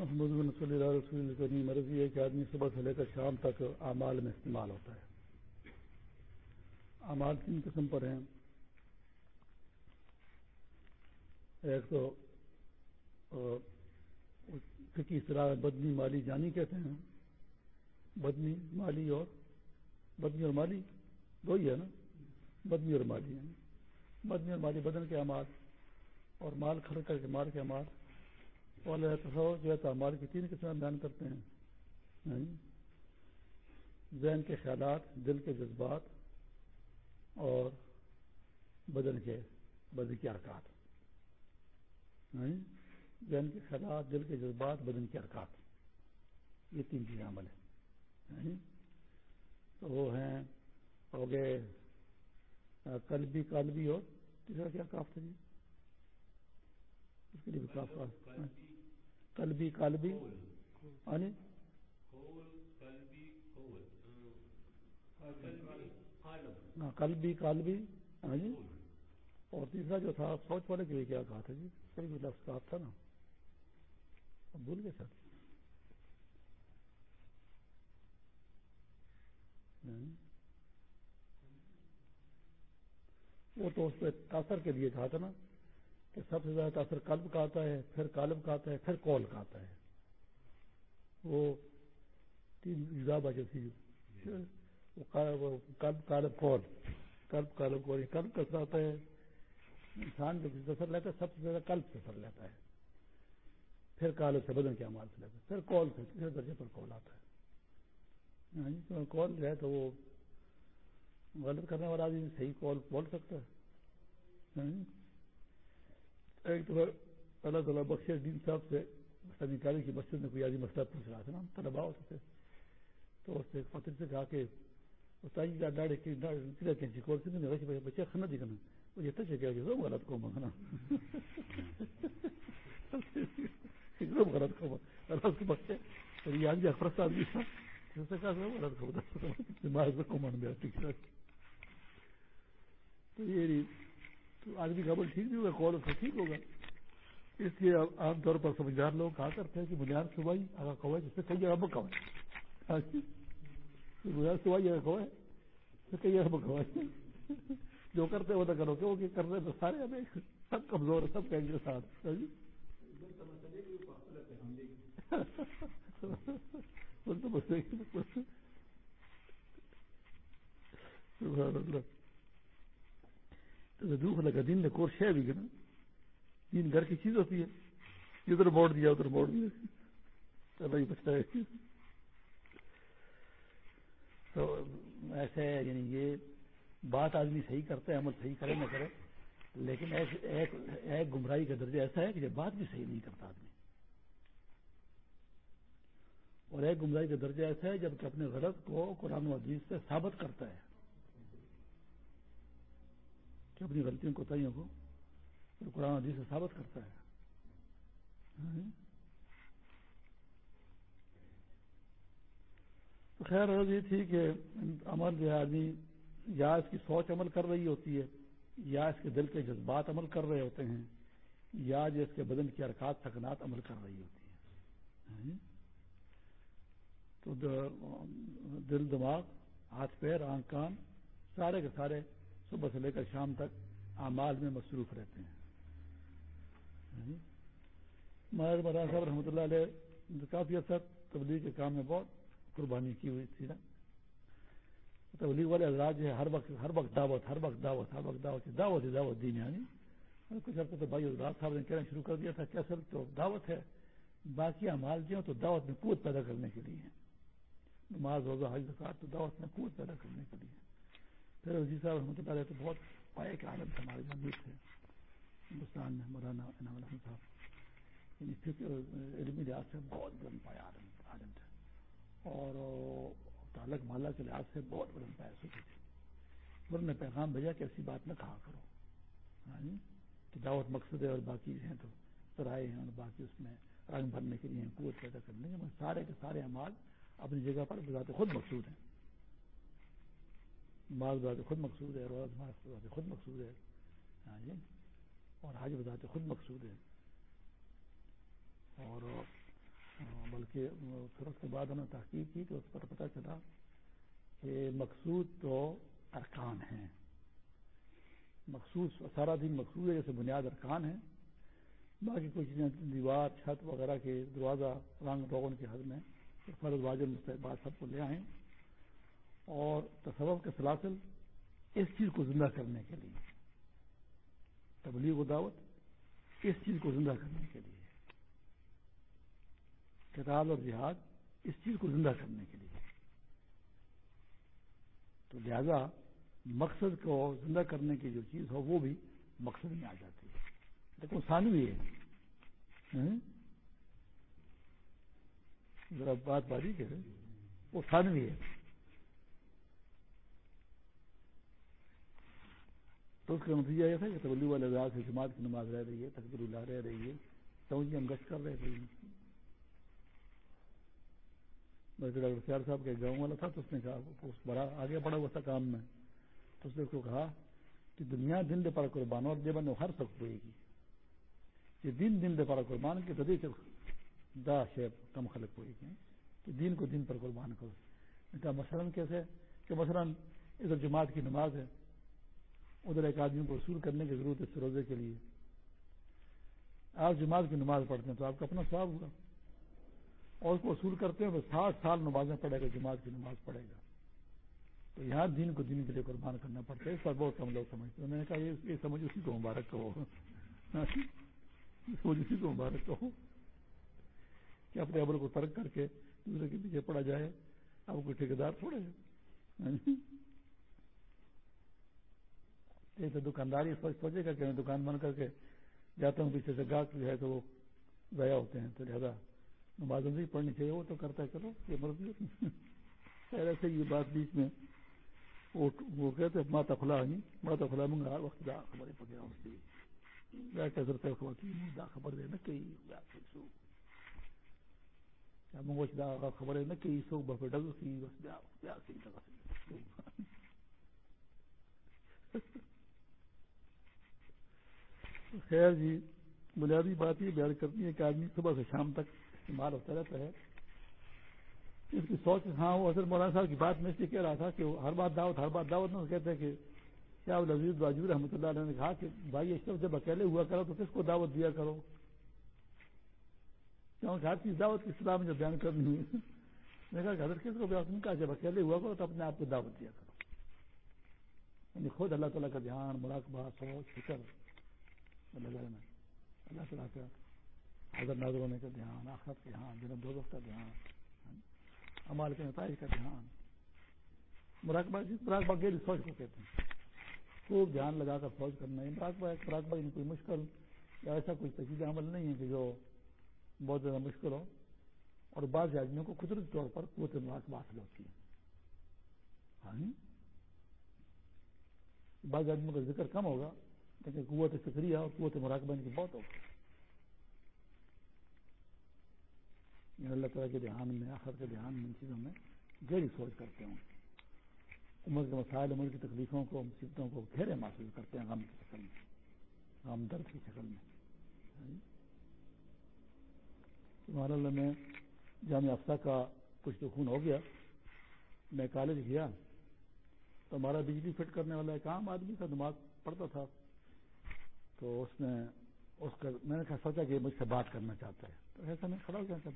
محمد صلی اللہ رسول کریم مرضی ہے کہ آدمی صبح سے لے کر شام تک اعمال میں استعمال ہوتا ہے۔ اعمال تین قسم پر ہیں۔ ایک تو فکی اصطلاح بدنی مالی جانی کہتے ہیں۔ بدنی مالی اور، بدنی اور مالی دو ہی ہے نا۔ بدنی اور مالی یعنی بدنی اور مالی بدن کے امار اور مال کھڑ کر کے مال کے امار اور تصور جو ہے تو مال کی تین قسم بیان کرتے ہیں۔ ہاں جی۔ ذہن کے خیالات، دل کے جذبات اور بدن کے بدن کے حرکات۔ ہاں جی۔ ذہن کے خیالات، دل کے جذبات، بدن کے حرکات۔ یہ تین چیزیں عمل ہیں۔ ہاں جی۔ تو وہ ہیں ہو گئے کلبی کالبی اور تیسرا کیا کاف تھا جی؟ اس کے لیے بھی کاف کلبی کالبی ہاں کلبی کالبی ہاں جی اور تیسرا جو تھا سوچ والے کے لیے کیا کہا تھا جی؟ کوئی بھی لفظ کاف تھا نا؟ بھول گئے سر؟ وہ تو اس پہ تاثر کے لیے کہا تھا نا؟ کہ سب سے زیادہ تاثر قلب کا آتا ہے، پھر کالب کا آتا ہے، پھر کال کا آتا ہے۔ وہ تین بچے تھی کلب کالب کال کلب کالب کال کلب کا آتا ہے۔ انسان جو سفر لیتا ہے، سب سے زیادہ کلب سے سفر لیتا ہے۔ پھر کالب سے بدن کے امال سے لیتا ہے۔ پھر کال سے تیسرے درجے پر کال آتا ہے۔ ہاں جی، کال جو ہے تو وہ غلط کرنے والا آدمی صحیح کال بول سکتا ہے۔ ہاں جی۔ ایک دفعہ اللہ تعالیٰ بخش دین صاحب سے نکالے کی مسجد میں کوئی آدمی مسئلہ پوچھ رہا تھا نا طلبا ہوتے تھے۔ تو اس سے فطر سے کہا کہ ڈاڑے جی، کی کول سے بچے کھانا دی کرنا وہ یہ تک کیا غلط کو مانگنا ایک دم غلط کو اللہ کے بچے یہ آدمی افرست آدمی تھا۔ غلط کو دماغ سے کو مان دیا ٹھیک تو یہ تو آدمی کا بول ٹھیک نہیں ہوگا، کال اس کا ٹھیک ہوگا۔ اس لیے عام طور پر سمجھدار لوگ کہا کرتے ہیں کہ بنیاد صبح اگر کوائے جس سے کئی جگہ بک کوائے۔ ہاں جی؟ بنیاد صبح اگر کوائے، تو کئی جگہ بک کوائے۔ جو کرتے وہ تو کرو کہ وہ کرتے تو سارے ہمیں سب کمزور سب کہیں گے ساتھ۔ ہاں جی؟ سبحان دکھ لگا دین نے کورس ہے بھی نا دین گھر کی چیز ہوتی ہے۔ ادھر موڑ دیا، ادھر موڑ دیا۔ ہی بچتا ہے۔ تو ایسے یعنی یہ بات آدمی صحیح کرتا ہے، عمل صحیح کرے، نہ کرے۔ لیکن ایک ایک گمراہی کا درجہ ایسا ہے کہ یہ بات بھی صحیح نہیں کرتا آدمی۔ اور ایک گمراہی کا درجہ ایسا ہے جبکہ اپنے غلط کو قرآن و حدیث سے ثابت کرتا ہے۔ کہ اپنی غلطیوں کو کو قرآن حدیث سے ثابت کرتا ہے۔ ہاں۔ تو خیر عرض یہ تھی کہ عمل جو آدمی یا اس کی سوچ عمل کر رہی ہوتی ہے، یا اس کے دل کے جذبات عمل کر رہے ہوتے ہیں، یا جو اس کے بدن کی حرکات سکنات عمل کر رہی ہوتی ہے ہاں۔ تو دل، دماغ، ہاتھ، پیر، آنکھ، کان، سارے کے سارے صبح سے لے کر شام تک اعمال میں مصروف رہتے ہیں۔ یعنی مہاراج مولانا صاحب رحمۃ اللہ علیہ کافی اثر تبلیغ کے کام میں بہت قربانی کی ہوئی تھی نا۔ تبلیغ والے حضرات جو ہے ہر وقت ہر وقت دعوت، ہر وقت دعوت، ہر وقت دعوت دعوت دعوت، دین یعنی۔, یعنی۔ کچھ عرصے تو بھائی حضرات صاحب نے کہنا شروع کر دیا تھا کہ اصل تو دعوت ہے، باقی امال جو تو دعوت میں قوت پیدا کرنے کے لیے نماز، روزہ، حج زکات تو دعوت میں قوت پیدا کرنے کے لیے پھر وزیر صاحب رحمۃ اللہ علیہ تو بہت پائے کے عالم تھے، ہمارے جمع تھے۔ ہندوستان میں مولانا انعام الحمد صاحب۔ یعنی فکر علمی لحاظ سے بہت بلند پایا عالم عالم تھے۔ اور تعلق مالا کے لحاظ سے بہت بلند پایا سوچی تھی انہوں نے پیغام بھیجا کہ ایسی بات نہ کہا کرو۔ ہاں جی؟ کہ دعوت مقصد ہے اور باقی ہیں تو سرائے ہیں اور باقی اس میں رنگ بھرنے کے لیے قوت پیدا کرنے کے سارے کے سارے اعمال اپنی جگہ پر بذات خود مقصود ہیں۔ مال بذات خود مقصود ہے روز بذات خود مقصود ہے۔ ہاں جی۔ اور حج بذات خود مقصود ہے۔ اور ہاں، بلکہ پھر اس کے بعد انہوں نے تحقیق کی تو اس پر پتہ چلا کہ مقصود تو ارکان ہیں۔ مخصوص سارا دن مقصود ہے، جیسے بنیاد ارکان ہیں۔ باقی کچھ دیوار، چھت وغیرہ کے دروازہ، رنگ روغن کے حد میں فرض واجب مستحبات سب کو لے آئیں۔ اور تصور کے سلاسل اس چیز کو زندہ کرنے کے لیے۔ تبلیغ و دعوت اس چیز کو زندہ کرنے کے لیے۔ کتاب اور جہاد اس چیز کو زندہ کرنے کے لیے۔ تو لہذا مقصد کو زندہ کرنے کی جو چیز ہو وہ بھی مقصد میں آ جاتی ہے۔ لیکن ثانوی ہے۔ ذرا بات باری کے وہ ثانوی ہے۔ تو اس کا نتیجہ یہ تھا کہ تبلی والے اعزاز سے جماعت کی نماز رہ رہی ہے، تقبیر اللہ رہ رہی ہے، سمجھ ہم گشت کر رہے تھے۔ ڈاکٹر سیار صاحب کے گاؤں والا تھا تو اس نے کہا اس بڑا آگے بڑا ہوا تھا کام میں۔ تو اس نے اس کو کہا کہ دنیا دن دے پر قربان، اور جب ہر سخت ہوئے گی۔ کہ دن دن دے پر قربان کی تدی دا شیب کم خلق ہوئے گی۔ کہ دین کو دن پر قربان کرو۔ کہا، مثلاً کیسے؟ کہ مثلاً ادھر جماعت کی نماز ہے ادھر ایک آدمی کو اصول کرنے کی ضرورت ہے اس روزے کے لیے۔ آپ جماعت کی نماز پڑھتے ہیں تو آپ کا اپنا سواب ہوگا۔ اور اس کو اصول کرتے ہیں تو ساٹھ سال نمازیں پڑھے گا، جماعت کی نماز پڑھے گا۔ تو یہاں دین کو دین کے لیے قربان کرنا پڑتا ہے۔ اس پر بہت کم لوگ سمجھتے ہیں۔ میں نے کہا، یہ سمجھ اسی کو مبارک کہو۔ سمجھ اسی کو مبارک کہو۔ کہ اپنے عمل کو ترک کر کے دوسرے کے پیچھے پڑا جائے۔ اب کوئی ٹھیکیدار تھوڑے ایک تو دکانداری سوچے گا کہ میں دکان بند کر کے جاتا ہوں، پیچھے سے گاہک جو ہے تو وہ ضائع ہوتے ہیں۔ تو لہٰذا نماز نہیں پڑھنی چاہیے۔ وہ تو کرتا ہے، چلو، یہ مرضی خیر، ایسے یہ بات بیچ میں وہ کہتے ماتا کھلا نہیں ماتا کھلا منگا وقت دا خبر پکیا ہوتی ہے کیسے دا خبر دے، نہ کئی منگو دا خبر ہے، نہ کئی سو بفے ڈگ سی، بس بیا بیا سی خیر جی بنیادی بات یہ بیان کرتی ہے کہ آدمی صبح سے شام تک استعمال ہوتا رہتا ہے۔ اس کی سوچ ہاں وہ اصل مولانا صاحب کی بات میں اس لیے کہہ رہا تھا کہ ہر بات دعوت، ہر بات دعوت نہ کہتے ہیں کہ کیا لذیذ باجو رحمۃ اللہ علیہ نے کہا کہ بھائی اس جب اکیلے ہوا کرو تو کس کو دعوت دیا کرو؟ کیونکہ ہر چیز دعوت کی اسلام جو بیان کرنی ہے میں کہا کہ حضرت کس کو بیان کہا جب اکیلے ہوا کرو تو اپنے آپ کو دعوت دیا کرو۔ یعنی خود اللہ تعالیٰ کا دھیان، مراقبہ، سوچ، فکر۔ اللہ تعالیٰ کا حضرت نظر ہونے کا دھیان، آخرت کا دھیان جنب دو کا دھیان، امال کے نتائج کا دھیان۔ مراقبہ مراقبہ گیری سوچ کو کہتے ہیں۔ خوب دھیان لگا کر فوج کرنا ہے۔ مراقبہ مراقبہ یعنی کوئی مشکل یا ایسا کوئی تجیز عمل نہیں ہے کہ جو بہت زیادہ مشکل ہو۔ اور بعض آدمیوں کو قدرتی طور پر قوت مراقبہ حاصل ہوتی ہے۔ ہاں جی؟ بعض آدمیوں کا ذکر کم ہوگا۔ لیکن قوت فکریہ اور قوت مراقبہ ان کی بہت ہوگی یعنی اللہ تعالیٰ کے دھیان میں آخر کے دھیان میں ان چیزوں میں گہری سوچ کرتے ہوں۔ عمر کے مسائل، عمر کی تکلیفوں کو، مصیبتوں کو گہرے محسوس کرتے ہیں غم کی شکل میں، غم درد کی شکل میں۔ تمہارا اللہ، میں جامع افسا کا کچھ تو خون ہو گیا۔ میں کالج گیا تو ہمارا بجلی فٹ کرنے والا ایک عام آدمی کا دماغ پڑتا تھا۔ تو اس نے اس کا میں نے سوچا کہ مجھ سے بات کرنا چاہتا ہے۔ تو ایسا میں کھڑا ہو گیا سب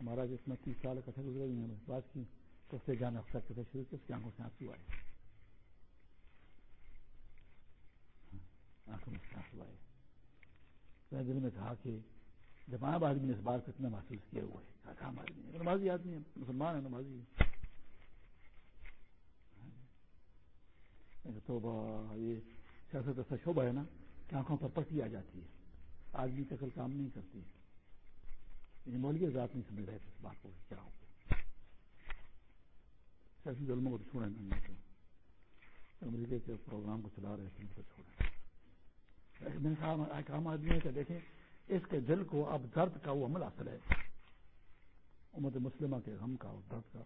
ہمارا جس میں تیس سال کٹھے گزرے ہوئے ہیں بات کی، تو اس سے جانا افسر کہتے شروع کی، اس کی آنکھوں سے آنسو آئے۔ آنکھوں میں سے آنسو آئے۔ میں دل میں کہا کہ جب عام آدمی نے اس بات کو اتنا محسوس کیا ہوا ہے۔ کہا عام آدمی ہے۔ نمازی آدمی ہے، مسلمان ہے، نمازی ہے۔ تو یہ سیاست ایسا شعبہ ہے نا۔ کہ آنکھوں پر پٹی آ جاتی ہے۔ آدمی کی عقل کام نہیں کرتی ہے۔ یعنی مولوی ذات نہیں سمجھ رہے تھے اس بات کو کیا ہو۔ سیاسی ظلموں کو چھوڑیں نہیں تو امریکہ کے پروگرام کو چلا رہے تھے، ان کو چھوڑیں۔ میں ایک عام آدمی ہے کہ دیکھیں، اس کے دل کو اب درد کا وہ عمل حاصل ہے۔ امت مسلمہ کے غم کا اور درد کا۔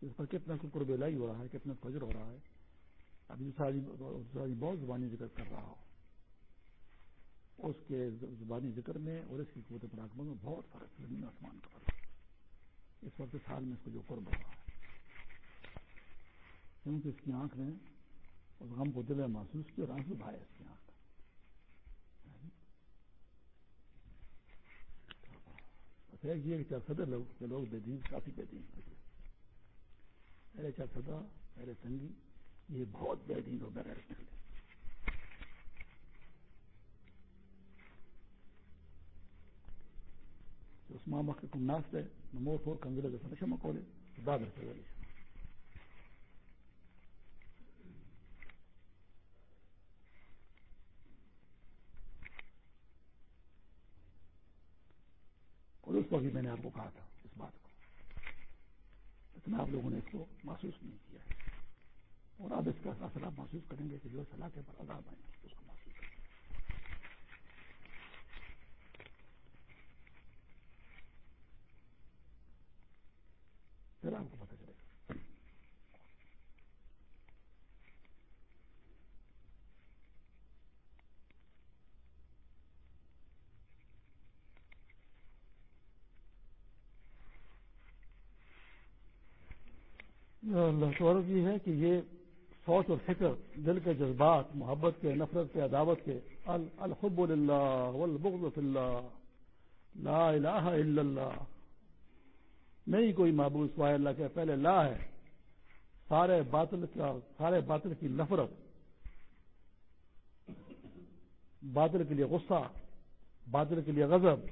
اس پر کتنا قرب لائی ہو رہا ہے، کتنا فجر ہو رہا ہے۔ ابھی ساری بہت زبانی ذکر کر رہا ہو۔ اس کے زبانی ذکر میں اور اس کی قوت مراقبہ میں بہت فرق زمین آسمان کا فرق اس وقت سال میں اس کو جو قرب ہوا ہے۔ کیونکہ اس کی آنکھ نے اس غم کو دل میں محسوس کیا اور آنسو بھایا اس کی آنکھ یہ چار صدر لوگ کے لوگ بے دین کافی بے دین پہلے چار صدا پہلے تنگی یہ بہت بے دین ہو بغیر نکلے۔ اس ماں وقت کم ناس ہے نمو فور کنگلے کے سمشہ مکولے دادر سے ولی اور اس وقت میں نے آپ کو کہا تھا اس بات کو لیکن آپ لوگوں نے اس کو محسوس نہیں کیا اور اب اس کا اثر آپ محسوس کریں گے کہ جو صلاح کے پر عذاب آئیں گے اس کو محسوس کریں گے پھر آپ کو پتہ چلے گا اللہ یہ ہے کہ یہ سوچ اور فکر، دل کے جذبات، محبت کے، نفرت کے، عداوت کے الحب اللہ والبغض اللہ، لا الہ الا اللہ نہیں کوئی معبود سوائے اللہ کے پہلے لا ہے۔ سارے باطل کا، سارے باطل کی نفرت۔ باطل کے لیے غصہ، باطل کے لیے غضب۔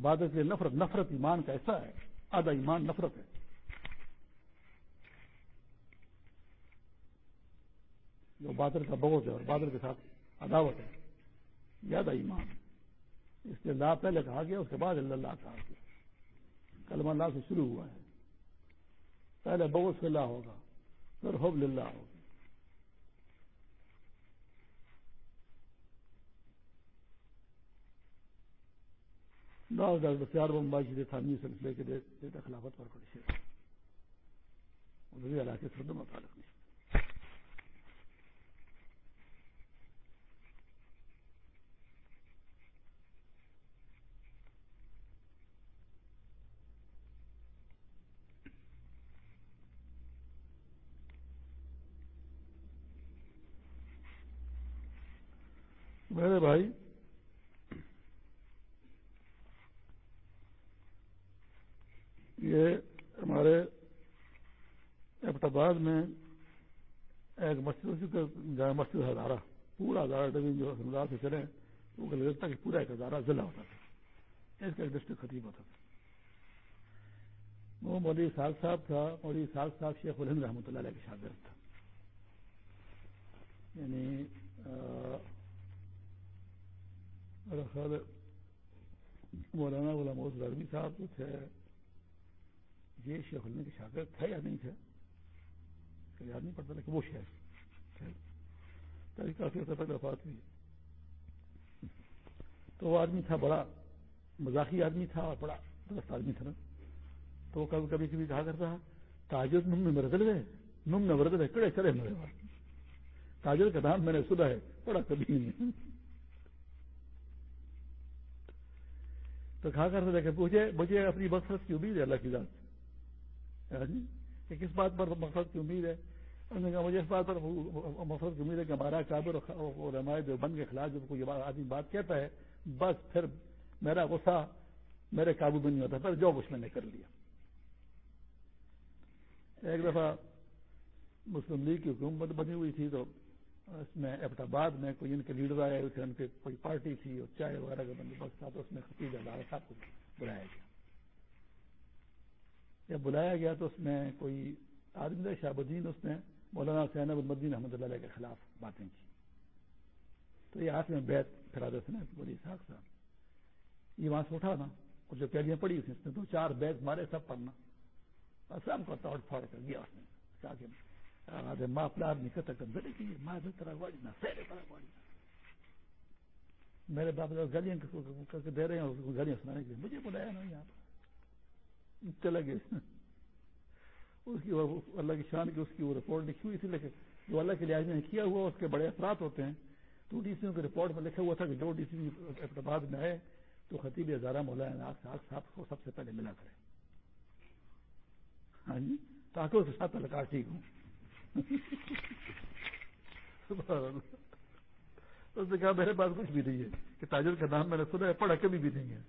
باطل کے لیے نفرت نفرت ایمان کا ایسا ہے۔ آدھا ایمان نفرت ہے۔ جو بادل کا بہت ہے اور بادل کے ساتھ عداوت ہے زیادہ ایمان۔ اس لیے لا پہلے کہا گیا، اس کے بعد اللہ کہا گیا۔ کلمہ اللہ سے شروع ہوا ہے۔ پہلے بہت اللہ ہوگا، پھر حب اللہ ہوگا۔ دس ڈاکٹر چار بمبائی جی تھامی سلسلے کے لیے خلافت پر کڑی سے علاقے سے متعلق نہیں۔ میرے بھائی؟ یہ ہمارے ابتباد میں ایک مسجد جامع مسجد ہزارہ پورا ہزارہ ڈبین جو ہزار سے چلے، وہ لگتا کہ پورا ایک ہزارہ ضلع ہوتا تھا۔ اس کا ایک ڈسٹرکٹ ختم ہوتا تھا۔ وہ مولوی ساگ صاحب تھا، مولوی ساگ صاحب شیخ الہند رحمۃ اللہ علیہ کے شاگرد تھا۔ یعنی میرا خیال ہے مولانا غلام محمود صاحب جو تھے. یہ شیخ المی کے شاگرد تھے یا نہیں تھے؟ یاد نہیں پڑتا لیکن وہ شیخ تھے. کافی عرصہ پہلے وفات ہوئی. تو وہ آدمی تھا بڑا مزاحی آدمی تھا اور بڑا درست آدمی تھا نا. تو وہ کبھی کبھی کبھی کہا کرتا تاجر نم میں مرد گئے نم میں مرد گئے کڑے چڑے میرے پاس تاجر کا نام میں نے سنا ہے بڑا کبھی نہیں. تو کھا کر دیکھے مجھے مجھے اپنی مقصد کی امید ہے اللہ کی ذات ہاں جی؟ کہ کس بات پر مقصد کی امید ہے؟ انہوں نے کہا، مجھے اس بات پر مقصد کی امید ہے کہ ہمارا کابر اور رمایت کے خلاف جب کوئی آدمی بات کہتا ہے، بس پھر میرا غصہ میرے قابو میں نہیں ہوتا، پھر جو کچھ میں نے کر لیا۔ ایک دفعہ مسلم لیگ کی حکومت بنی ہوئی تھی تو اس میں ایبٹ آباد میں کوئی ان کے لیڈر آئے اسے ان کی کوئی پارٹی تھی، اور چائے وغیرہ کا بندوبست تھا، تو اس میں خطیب ادارہ صاحب کو بلایا گیا۔ جب بلایا گیا تو اس میں کوئی آدمی شہاب الدین اس نے مولانا حسین المدین احمد اللہ کے خلاف باتیں کی۔ تو یہ ہاتھ میں بیت پھرا دے نے بولی صاحب صاحب۔ یہ وہاں سے اٹھا نا، اور جو پہلیاں پڑی اس نے دو چار بیت مارے، سب پڑھنا۔ سب کو توڑ پھاڑ کر گیا اس نے۔ چاہے ما پلار نہیں کہتا کی ما ذکر واجب نہ، سیرے پر واجب میرے باپ دادا گالیاں دے رہے ہیں گالیاں سنانے کے مجھے بلایا نا یہاں پر۔ چلے گئے اس کی اللہ کی شان کی اس کی وہ رپورٹ لکھی ہوئی تھی، لیکن جو اللہ کے لحاظ میں کیا ہوا، اس کے بڑے اثرات ہوتے ہیں۔ تو ڈی سی کی رپورٹ میں لکھا ہوا تھا کہ جو ڈی سی اقتباد میں آئے، تو خطیب ہزارہ مولانا صاحب کو سب سے پہلے ملا کرے۔ ہاں جی؟ تاکہ اس کے ساتھ تعلقات ٹھیک ہوں۔ اس نے کہا، میرے پاس کچھ بھی نہیں ہے کہ تاجر کا نام میں نے سنا ہے، پڑھا کبھی بھی نہیں ہے۔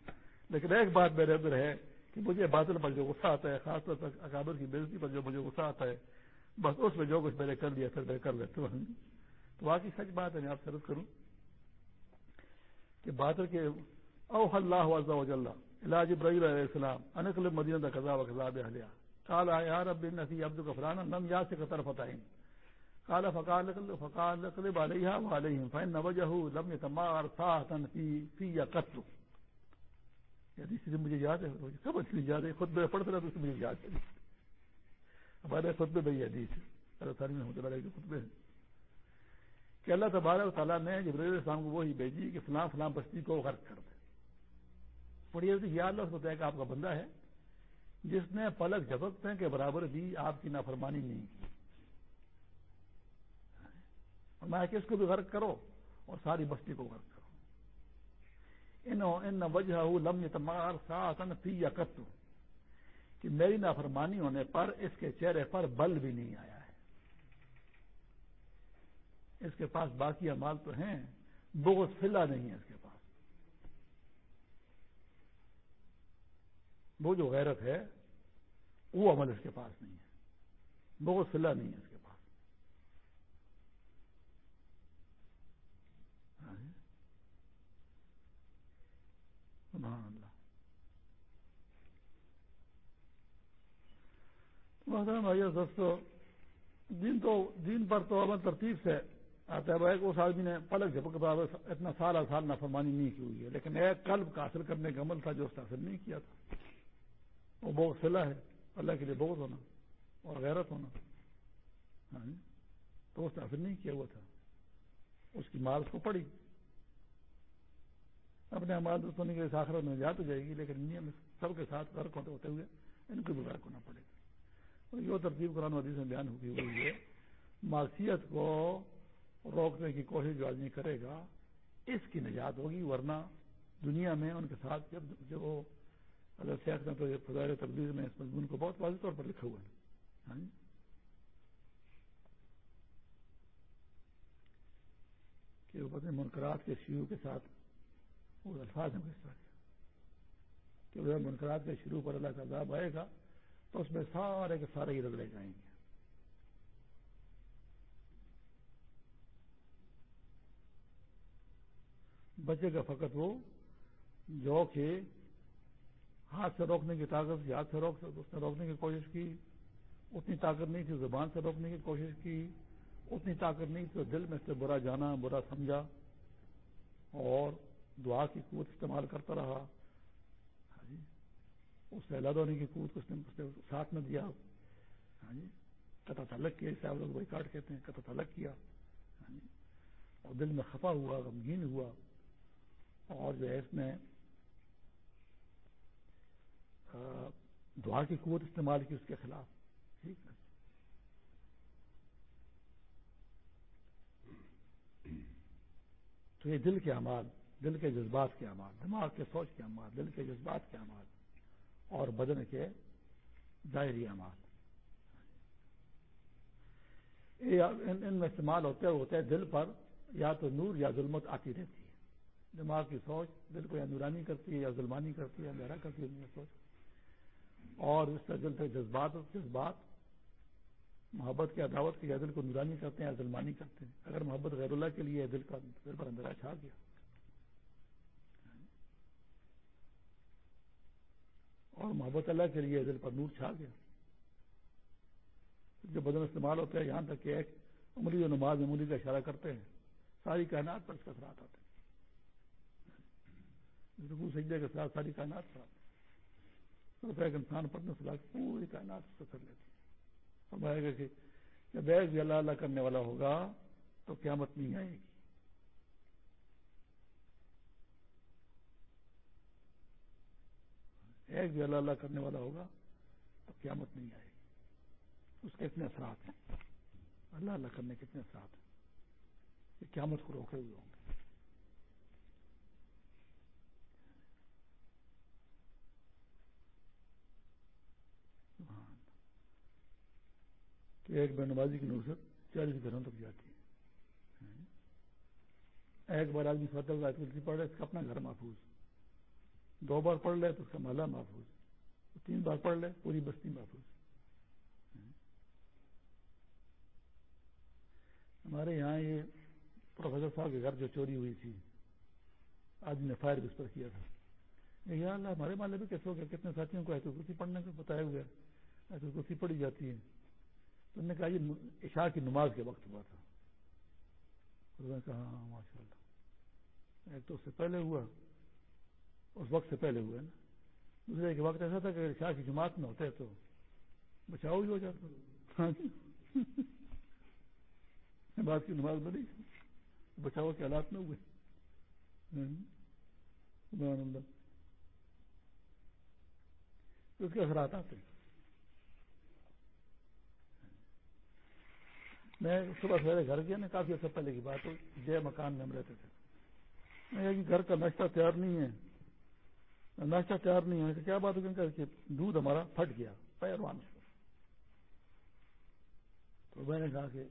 لیکن ایک بات میرے اندر ہے کہ مجھے بادل پر جو غصہ آتا ہے، خاص طور پر اکابر کی بےزتی پر جو مجھے غصہ آتا ہے، بس اس میں جو کچھ میں نے کر لیا، پھر میں کر لیتا ہوں۔ تو واقعی سچ بات ہے، میں آپ سے عرض کروں کہ بادل کے او اللہ عز و جل علاج ابراہیم علیہ السلام انکل مدینہ کا قضا و قضا بہلیا قال یا رب انسی عبد کفران نم یا سے قطر فتائیں قال، فقال فقال قلب علیہا وعلیہم فإن وجهه لم يتمار ساعتا في في قتل یعنی سے مجھے یاد ہے سب اچھی یاد ہے؟ خود میں پڑھتا رہا تو اس مجھے یاد ہے۔ ہمارے خطبے میں یہ حدیث ہے۔ اللہ تعالیٰ رحمۃ اللہ کے خطبے ہیں۔ کہ اللہ تبارک تعالیٰ نے جبریل السلام کو وہی بھیجی کہ فلاں فلاں بستی کو غرق کر دے۔ پڑھیے یہ اللہ اس بتایا کہ آپ کا بندہ ہے۔ جس نے پلک جھپکتے ہیں کہ برابر بھی آپ کی نافرمانی نہیں کی۔ میں کہ اس کو بھی غرق کرو اور ساری بستی کو غرق کرو۔ ان وجہ لم تمار ساتن فی یا کہ میری نافرمانی ہونے پر اس کے چہرے پر بل بھی نہیں آیا ہے۔ اس کے پاس باقی امال تو ہیں بہت فلا نہیں ہے اس کے پاس۔ وہ جو غیرت ہے وہ عمل اس کے پاس نہیں ہے۔ بہت فلا نہیں ہے اس کے پاس۔ سبحان اللہ۔ بھائی دوستو دین تو، دین پر تو عمل ترتیب سے آتا ہے۔ بھائی، اس آدمی نے پلک جھپک اتنا سال سال نافرمانی نہیں کی ہوئی ہے، لیکن ایک قلب کا حاصل کرنے کا عمل تھا جو اس نے حاصل نہیں کیا تھا۔ وہ بہت سلا ہے۔ اللہ کے لیے بہت ہونا اور غیرت ہونا۔ ہاں جی۔ تو اس نے حاصل نہیں کیا ہوا تھا۔ اس کی مال کو پڑی۔ اپنے مال ہونے کے آخرت میں یاد ہو جائے گی، لیکن سب کے ساتھ غرق ہوتے ہوئے ان کو بھی غرق ہونا پڑے۔ گا یہ ترتیب قرآن حدیث میں بیان ہوئی ہوئی ہے۔ معاشیت کو روکنے کی کوشش جو آدمی کرے گا، اس کی نجات ہوگی، ورنہ دنیا میں ان کے ساتھ جب جو اگر شیخ نے تو فضائر تبدیل میں اس مضمون کو بہت واضح طور پر لکھا ہوا ہے۔ ہاں جی۔ کہ وہ پتہ منقرات کے شروع کے ساتھ وہ الفاظ ہیں کس طرح کہ منقرات کے شروع پر اللہ کا عذاب آئے گا، تو اس میں سارے کے سارے ہی رگڑے جائیں گے۔ بچے کا فقط وہ جو کہ ہاتھ سے روکنے کی طاقت ہاتھ سے روک اس نے روکنے کی کوشش کی۔ اتنی طاقت نہیں تھی، زبان سے روکنے کی کوشش کی۔ اتنی طاقت نہیں تھی، دل میں سے برا جانا، برا سمجھا۔ اور دعا کی قوت استعمال کرتا رہا۔ ہاں جی، اس سے الگ ہونے کی قوت کو اس نے ساتھ میں دیا۔ ہاں جی قطع تلق کیا اسے آپ لوگ بھائی کاٹ کہتے ہیں، قطع تلق کیا۔ ہاں جی، اور دل میں خفا ہوا، غمگین ہوا۔ اور جو ہے اس میں دعا کی قوت استعمال کی اس کے خلاف۔ ٹھیک ہے۔ تو یہ دل کے اعمال، دل کے جذبات کے اعمال، دماغ کے سوچ کے اعمال، دل کے جذبات کے اعمال اور بدن کے دائری امال ان میں استعمال ہوتے ہوتے دل پر یا تو نور یا ظلمت آتی رہتی ہے۔ دماغ کی سوچ دل کو یا نورانی کرتی ہے یا ظلمانی کرتی ہے یا میرا کرتی ہے سوچ۔ اور اس طرح سے جذبات جذبات۔ محبت کی عداوت کی یا دل کو نورانی کرتے ہیں یا ظلمانی کرتے ہیں۔ اگر محبت غیر اللہ کے لیے دل کا دل پر اندرا چھا گیا۔ اور محبت اللہ کے لیے دل پر نور چھا گیا۔ جو بدن استعمال ہوتا ہے، یہاں تک کہ ایک عمری و نماز عملی کا اشارہ کرتے ہیں۔ ساری کائنات پر اس کا اثرات آتے ہیں۔ سجدے کے ساتھ ساری کائنات خراب صرف ایک انسان پڑھنے سے پوری کائنات سے کر لیتی اب آئے گا کہ جب ایک بھی اللہ اللہ کرنے والا ہوگا تو قیامت نہیں آئے گی۔ ایک بھی اللہ اللہ کرنے والا ہوگا تو قیامت نہیں آئے گی۔ اس کے اتنے اثرات ہیں۔ اللہ اللہ کرنے کے اتنے اثرات ہیں کہ قیامت کو روکے ہوئے ہوں گے۔ کہ ایک بے نمازی کی نوسط چالیس گھروں تک جاتی ہے۔ ایک بار آدمی فتح کرسی جی پڑھ رہے اس کا اپنا گھر محفوظ۔ دو بار پڑھ لے تو اس کا محلہ محفوظ۔ تین بار پڑھ لے، پوری بستی محفوظ۔ ہمارے یہاں یہ پروفیسر صاحب کے گھر جو چوری ہوئی تھی، آدمی نے فائر بھی اس پر کیا تھا۔ یا اللہ ہمارے محلے میں کیسے ہو گیا؟ کتنے ساتھیوں کو ایسے کرسی پڑھنے کو بتایا ہوا ہے ایسے کرسی پڑھی جاتی ہے۔ تو نے کہا یہ عشاء کی نماز کے وقت ہوا تھا۔ نے کہا ہاں ماشاء اللہ ایک تو اس سے پہلے ہوا۔ اس وقت سے پہلے ہوا نا۔ دوسرے کے وقت ایسا تھا کہ شاہ کی جماعت میں ہوتے تو بچاؤ ہی ہو جاتا۔ ہاں جی۔ بات کی نماز بڑی۔ بچاؤ کے حالات میں ہوئے۔ ہاں جی۔ اس کے اثرات آتے ہیں۔ میں صبح سویرے گھر گیا نا کافی عرصہ پہلے کی بات ہو جے مکان میں ہم رہتے تھے۔ میں کہ جی، گھر کا ناشتہ تیار نہیں ہے۔ ناشتہ تیار نہیں ہے کہ کیا بات ہو کہ جی، دودھ ہمارا پھٹ گیا، پیروان سے تو میں نے کہا کہ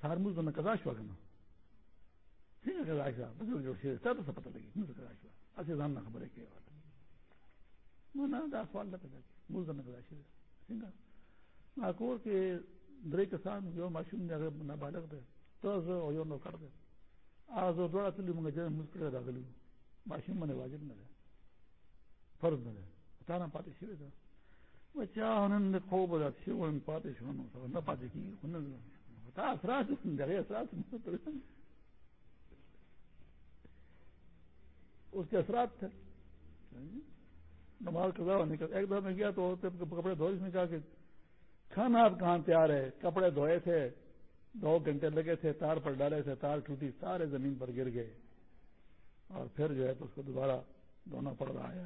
سارموز میں کداش ہوا کرنا۔ ٹھیک ہے کداش ہوا بزرگ جو شیر تھا تو پتہ لگی مجھے کداش ہوا اچھے جاننا خبر ہے کیا بات۔ میں نے دس سوال لگا مجھ میں کداش ٹھیک ہے۔ آکور کے درې کسان یو ماشوم دی هغه نابالغ دی. ته زه او یو نوکر دی. هغه زه دواړه تللي مونږ جنه مونځ کړی راغلي ماشوم باندې واجب نه دی. فرض نه دی. تا نه پاتې شوی ده بچا نن د خوب دا چې ون پاتې شو نو نه پاتې کیږي، خو نه تا اثرات دغه اثرات اس کے اثرات تھے نماز قضا ہونے کا ایک دفعہ میں گیا تو کپڑے دھو اس نے کہا کہ کھانا اب کہاں تیار ہے؟ کپڑے دھوئے تھے، دو گھنٹے لگے تھے، تار پر ڈالے تھے، تار ٹوٹی، سارے زمین پر گر گئے۔ اور پھر جو ہے تو اس کو دوبارہ دھونا پڑ رہا ہے۔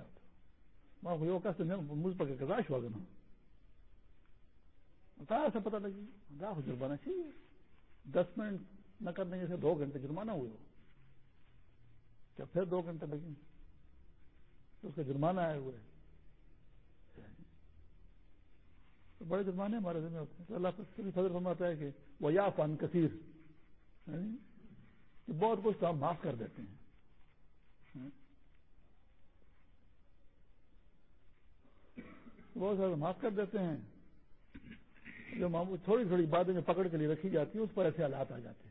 مجھ پر کداش ہوا نا سے پتا لگی کو جرمانہ چاہیے۔ دس منٹ نہ کرنے جیسے دو گھنٹے جرمانہ ہوئے ہو۔ کیا پھر دو گھنٹے لگیں تو اس کا جرمانہ آئے ہوئے تو بڑے جرمانے ہمارے ذمہ ہوتے ہیں۔ اللہ کبھی فضر فرماتا ہے کہ وہ یا فن کثیر کہ بہت کچھ تو ہم معاف کر دیتے ہیں۔ بہت سارے معاف کر دیتے ہیں۔ جو تھوڑی تھوڑی باتیں جو پکڑ کے لیے رکھی جاتی ہیں، اس پر ایسے حالات آ جاتے ہیں۔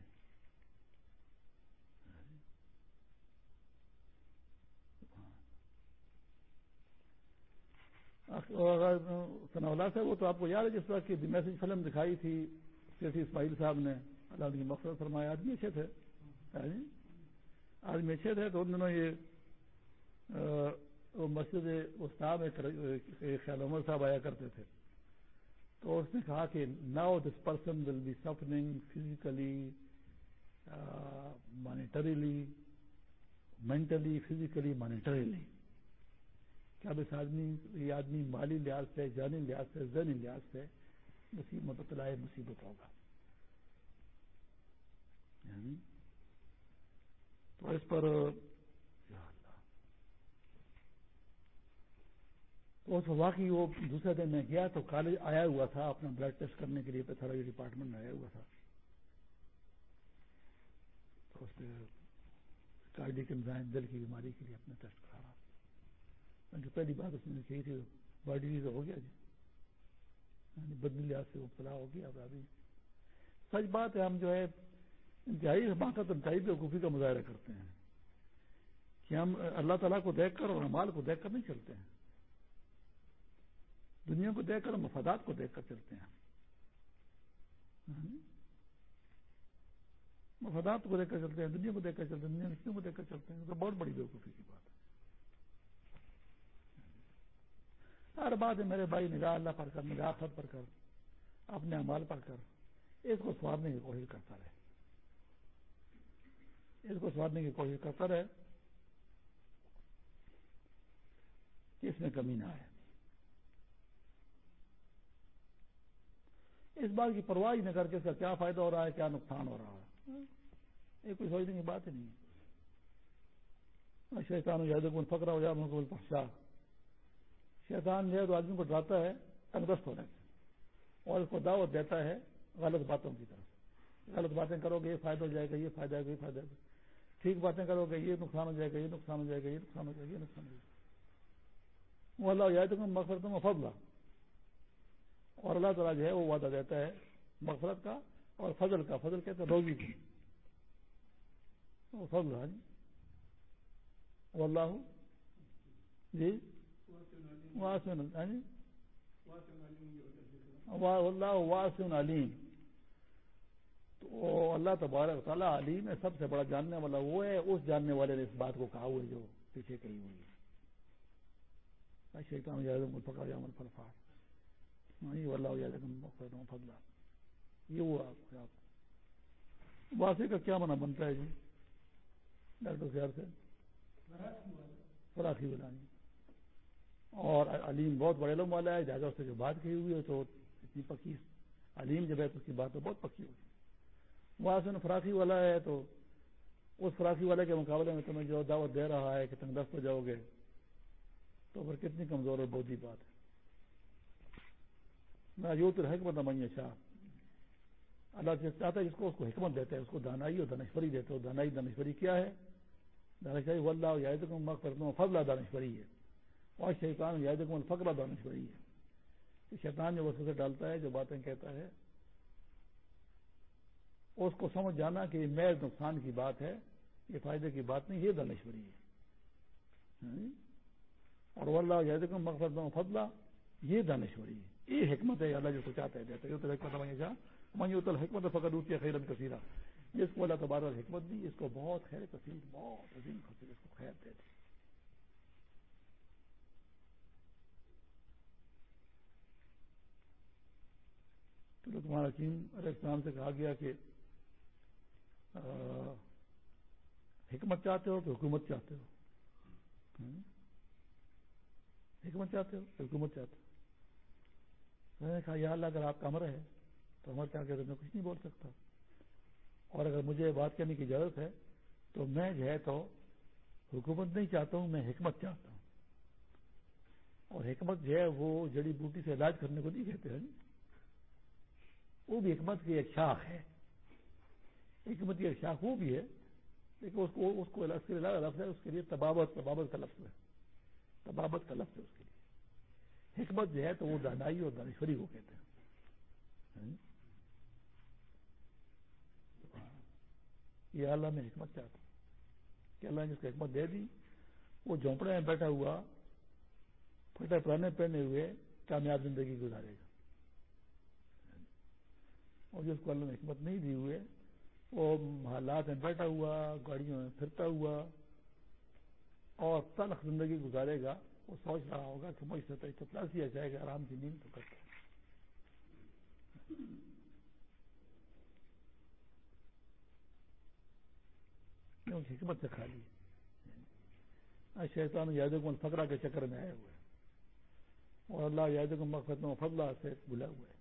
سنولا سے وہ تو آپ کو یاد ہے جس طرح کی میسج فلم دکھائی تھی سیٹھی اسماعیل صاحب نے اللہ کی مقصد فرمایا آدمی اچھے تھے۔ ہاں جی؟ آدمی اچھے تھے تو ان دنوں یہ مسجد استاد خیال عمر صاحب آیا کرتے تھے۔ تو اس نے کہا کہ now this person will be suffering physically monetarily mentally physically monetarily کہ اب اس آدمی یہ آدمی مالی لحاظ سے، جانی لحاظ سے، ذہنی لحاظ سے مصیبت لائے مصیبت ہوگا۔ یعنی تو اس پر تو اس واقعی وہ دوسرے دن میں گیا تو کالج آیا ہوا تھا، اپنا بلڈ ٹیسٹ کرنے کے لیے پیتھولوجی ڈپارٹمنٹ میں آیا ہوا تھا۔ تو اس نے کارڈیک انزائم دل کی بیماری کے لیے اپنا ٹیسٹ کرا رہا پہلی بات اس نے کہی تھی باڈی ہو گیا جی۔ یعنی بدلی لحاظ سے مبتلا ہو گیا ابھی۔ سچ بات ہے، ہم جو ہے انتہائی حماقت انتہائی بیوقوفی کا مظاہرہ کرتے ہیں۔ کہ ہم اللہ تعالیٰ کو دیکھ کر اور امال کو دیکھ کر نہیں چلتے ہیں۔ دنیا کو دیکھ کر مفادات کو دیکھ کر چلتے ہیں۔ مفادات کو دیکھ کر چلتے ہیں، دنیا کو دیکھ کر چلتے ہیں، دنیا کو دیکھ کر چلتے ہیں؟ تو بہت بڑی بیوقوفی کی بات ہے۔ ہر بات ہے میرے بھائی نگاہ اللہ پر کر نگاہ خط پر کر، اپنے امال پر کر۔ اس کو سوارنے کی کوشش کرتا رہے۔ اس کو سوارنے کی کوشش کرتا رہے۔ کہ اس میں کمی نہ آئے۔ اس بات کی پرواہ نہ کر کے اس کا کیا فائدہ ہو رہا ہے، کیا نقصان ہو رہا ہے۔ یہ کوئی سوچنے کی بات ہی نہیں ہے۔ شیطان یاد کو فکرا ہو جائے کو پہنچا شیطان جو ہے تو آدمی کو ڈراتا ہے، تندرست ہونے سے۔ اور اس کو دعوت دیتا ہے غلط باتوں کی طرف۔ غلط باتیں کرو گے، یہ فائدہ ہو جائے گا، یہ فائدہ ہے یہ فائدہ ہے ٹھیک باتیں کرو گے، یہ نقصان ہو جائے گا، یہ نقصان ہو جائے گا، یہ نقصان ہو جائے گا، یہ نقصان ہو جائے گا۔ وہ اللہ یاد مغفرت میں فضلہ اور اللہ تعالیٰ جو ہے وہ وعدہ دیتا ہے مغفرت کا اور فضل کا۔ فضل کہتے ہیں روزی کی۔ فضل ہاں جی۔ اللہ واسن علیم تو اللہ تبارک تعالیٰ علیم میں سب سے بڑا جاننے والا وہ ہے اس جاننے والے نے اس بات کو کہا ہوا ہے جو پیچھے کہی ہوئی ہے۔ فضلہ۔ یہ وہ کا کیا منع بنتا ہے جی؟ ڈاکٹر خیال سے۔ فراخی بلانی اور علیم بہت بڑے علم والا ہے جہاز سے جو بات کہی ہوئی ہے تو اتنی پکی علیم جب ہے تو اس کی بات تو بہت پکی ہوگی وہاں سے فراخی والا ہے تو اس فراخی والے کے مقابلے میں تمہیں جو دعوت دے رہا ہے کہ تم دست ہو جاؤ گے، تو پھر کتنی کمزور اور بودھی بات ہے۔ میں یوں تو حکمت امن شاہ اللہ سے چاہتا ہے، جس کو اس کو حکمت دیتے ہیں اس کو دانائی اور دانشوری دیتے ہو دانائی دانشوری کیا ہے؟ دانشوری، واللہ یاد مک فضلہ دانشوری ہے۔ اور شیطان یاد فقرہ دانشوری ہے شیطان جو وسو سے ڈالتا ہے، جو باتیں کہتا ہے، اس کو سمجھ جانا کہ یہ محض نقصان کی بات ہے، یہ فائدے کی بات نہیں، یہ دانشوری ہے ہاں؟ اور واللہ یاد مقصد فضلہ، یہ دانشوری ہے یہ حکمت ہے، اللہ جو کو ہے دیتا ہے حکمت منیوت الحکمت فقط خیر کثیرہ جس کو اللہ تبارک حکمت دی، اس کو بہت خیر کثیر بہت عظیم خصیر اس کو خیر دے دی۔ تو تمہارا حکیم علیہ السلام سے کہا گیا کہ حکمت چاہتے ہو کہ حکومت چاہتے ہو۔ حکمت چاہتے ہو حکومت چاہتے ہو۔ میں نے کہا، یا اللہ، اگر آپ کا امر ہے تو ہمارے کیا کہتے میں کچھ نہیں بول سکتا۔ اور اگر مجھے بات کرنے کی ضرورت ہے تو میں جو ہے تو حکومت نہیں چاہتا ہوں، میں حکمت چاہتا ہوں۔ اور حکمت جو ہے وہ جڑی بوٹی سے علاج کرنے کو نہیں کہتے ہیں۔ وہ بھی حکمت کی ایک شاخ ہے۔ حکمت کی ایک شاخ وہ بھی ہے، لیکن اس کو اس کو لفظ ہے، اس کے لیے تبابت تبابت کا لفظ ہے۔ تبابت کا لفظ ہے اس کے لیے۔ حکمت جو ہے تو وہ دانائی اور دانشوری کو کہتے ہیں۔ ہاں؟ یہ اللہ میں حکمت چاہتا کہ اللہ نے جس کو حکمت دے دی۔ وہ جھونپڑے میں بیٹھا ہوا، پھٹے پرانے پہنے ہوئے کامیاب زندگی گزارے گا۔ اور جس کو اللہ نے حکمت نہیں دی ہوئے وہ حالات میں بیٹھا ہوا، گاڑیوں میں پھرتا ہوا، اور تلخ زندگی گزارے گا، وہ سوچ رہا ہوگا کہ مجھ سے تو پلاسی آ جائے گا، آرام کی نیند تو کرتا حکمت سے کھا لی یعنی شیطان یادوں کو فکرا کے چکر میں آئے ہوئے۔ اور اللہ یادوں کو مقصد فضلہ سے بلا ہوا ہے۔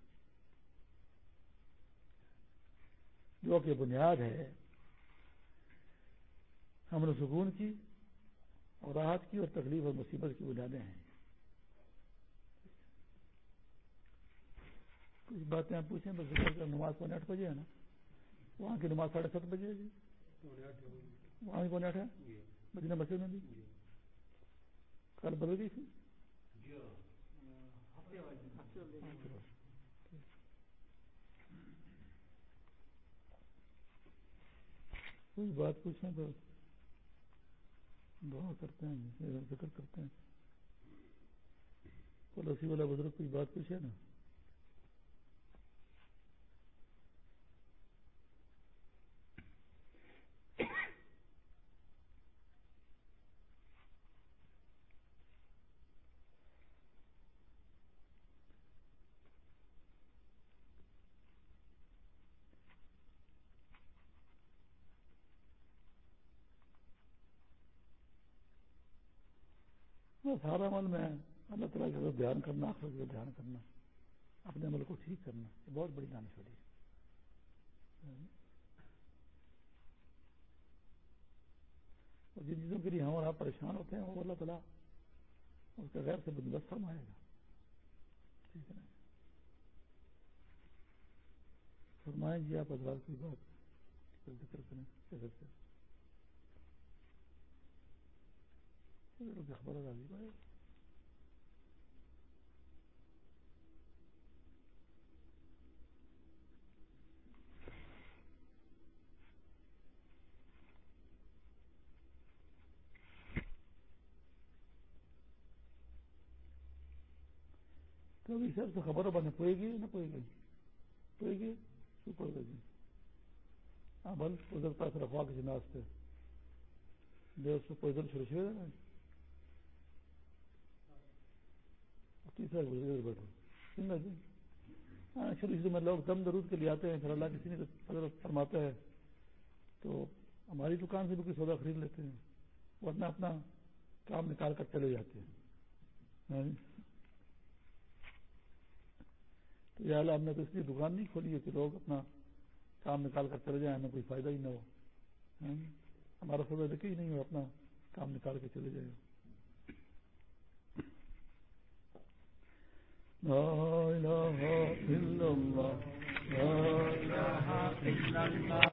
جو کہ بنیاد ہے، ہم سکون کی اور راحت کی اور تکلیف اور مصیبت کی بنیادیں ہیں۔ کچھ باتیں آپ پوچھیں، بس نماز پونے آٹھ بجے ہے نا؟ وہاں کی نماز ساڑھے سات بجے ہے جی؟ وہاں بھی پونے آٹھ ہے؟ مدینہ مسجد میں بھی؟ کل بدل گئی تھی؟ کوئی بات پوچھیں تو دعا کرتے ہیں ذکر کرتے ہیں۔ پڑوسی والا بزرگ کوئی بات پوچھے نا؟ ہر عمل میں اللہ تعالیٰ کے ساتھ دھیان کرنا آخر کے دھیان کرنا، اپنے عمل کو ٹھیک کرنا، یہ بہت بڑی دانشوری ہے۔ اور جن چیزوں کے لیے ہم اور آپ پریشان ہوتے ہیں، وہ اللہ تعالیٰ اس کا غیر سے بندوبست فرمائے گا۔ ٹھیک ہے نا؟ فرمائیں جی آپ حضرات کی بات ذکر کریں کیسے سے خبر راضی بھائی تو سب سے خبر بنے پوئے گی نہ پوئے گی پوئے گی سپر جی ہاں بل ادھر پاس رکھوا کسی ناستے دے اس کو ادھر چھوڑے چھوڑے نا تیسرا بیٹھو ہاں شروع شروع میں مطلب لوگ دم درود کے لیے آتے ہیں، پھر اللہ کسی نے فرماتا ہے، تو ہماری دکان سے بھی کوئی سودا خرید لیتے ہیں ورنہ اپنا کام نکال کر چلے جاتے ہیں۔ ہاں جی۔ تو یہ ہم نے تو اس لیے دکان نہیں کھولی ہے کہ لوگ اپنا کام نکال کر چلے جائیں، ہمیں کوئی فائدہ ہی نہ ہو۔ ہاں جی۔ ہمارا سودا دیکھے ہی نہیں ہو، اپنا کام نکال کے چلے جائے لا الہ الا اللہ لا الہ الا اللہ